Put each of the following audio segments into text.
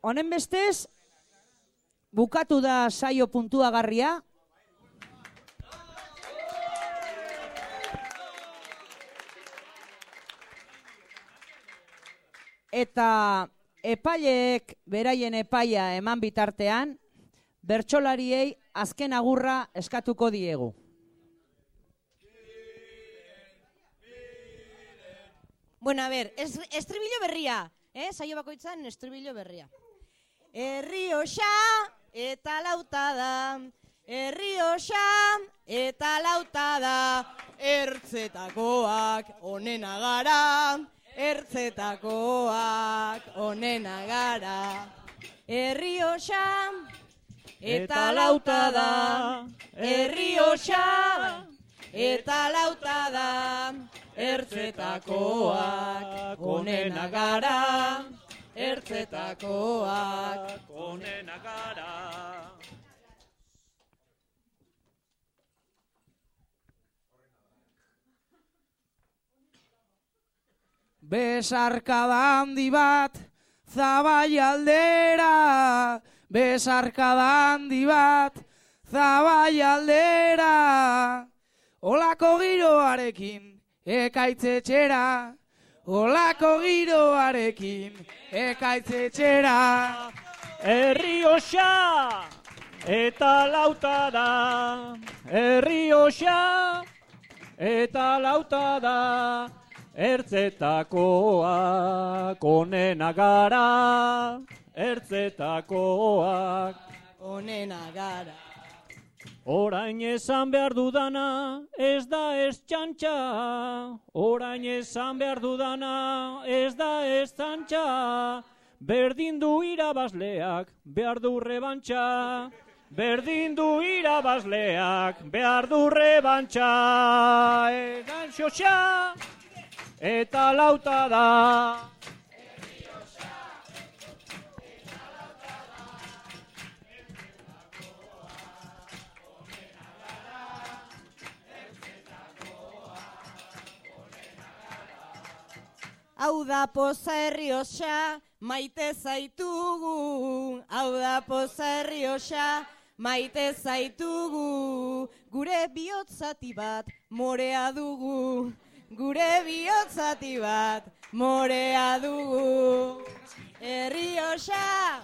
honen bestez, bukatu da saio puntuagarria. Eta epaileek beraien epaia eman bitartean, bertsolariei azken agurra eskatuko diegu. Bueno, a ver, es, estribillo berria, eh? Saio bakoitzan estribillo berria. Herrioxa eta lautada, herrioxa eta lautada, ertzetakoak onena gara, ertzetakoak onena gara. Herrioxa eta lautada, herrioxa eta lautada, ertzetakoak onena gara, ertzetakoak. Onena gara. Besarkada handi bat, zabai aldera, besarkada handi bat, zabai aldera, olako giroarekin, ekaitzetxera, olako giroarekin, ekaitzetxera. Herrioxa eta lautada, herrioxa eta lautada, ertzetakoak onena gara, ertzetakoak onena gara. Orain esan behar dudana, ez da ez txantxa. Orain esan behar dudana, ez da ez txantxa. Berdin du irabazleak, behar du rebantxa. Berdin du irabazleak, behar du rebantxa. Egan xoxa, eta lauta da. Hau da poza herri osa, maite zaitugu. Hau da poza herri osa, maite zaitugu. Gure bihotzati bat morea dugu. Gure bihotzati bat morea dugu. Herri osa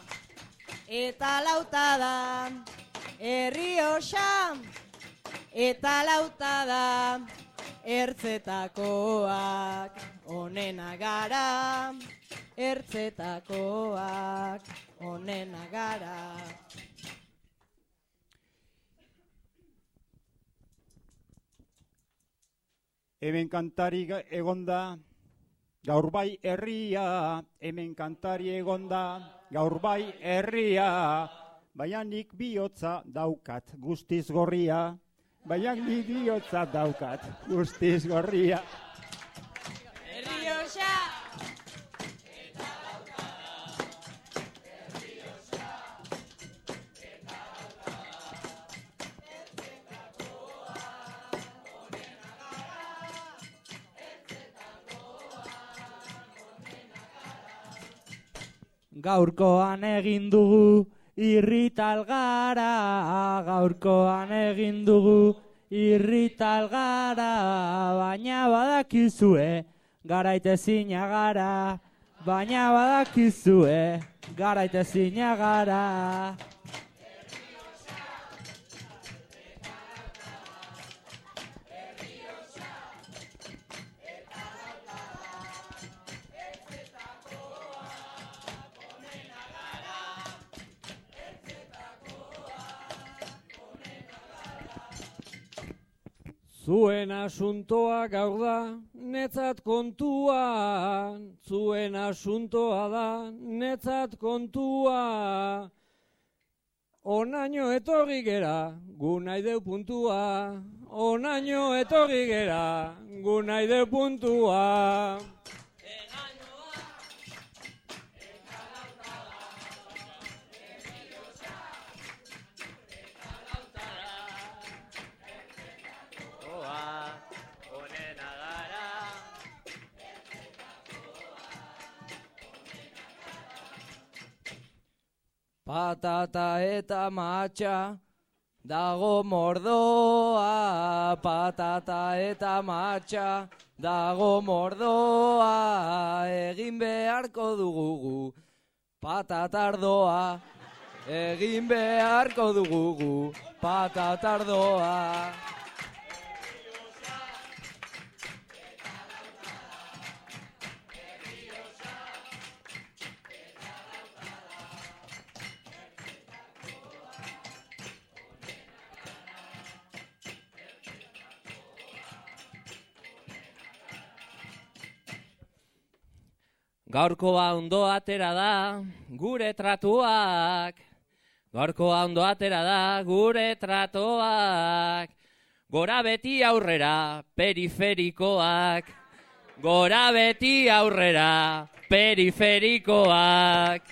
eta lautada. Herri osa eta lautada. Ertzetakoak onena gara, ertzetakoak onena gara. Hemen kantari egonda, gaur bai herria, hemen kantari egonda, gaur bai herria, baina nik bihotza daukat guztiz gorria, baina nik bihotza daukat guztiz gorria. Gaurkoan egin dugu irrital gara, gaurkoan egin dugu irrital gara, baina badakizue garaitezina gara, baina badakizue garaitezina gara. Zuen asuntoa gaur da, netzat kontua, zuen asuntoa da, netzat kontua. Onaino etorri gera, gu nahi deu puntua, onaino etorri gera, gu nahi deu puntua. Patata eta matxa, dago mordoa. Patata eta matxa, dago mordoa. Egin beharko dugu patatardoa. Egin beharko dugu patatardoa. Gaurkoa ondo atera da, gure tratuak. Gaurkoa ondo atera da, gure tratuak. Gora beti aurrera, periferikoak. Gora beti aurrera, periferikoak.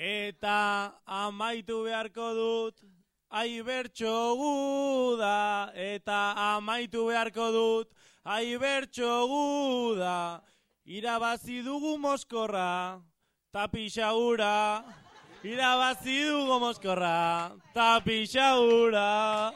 Eta amaitu beharko dut, ai bertso guda. Eta amaitu beharko dut, ai bertso guda. Irabazi dugu moskorra, tapixaura. Irabazi dugu moskorra, tapixaura.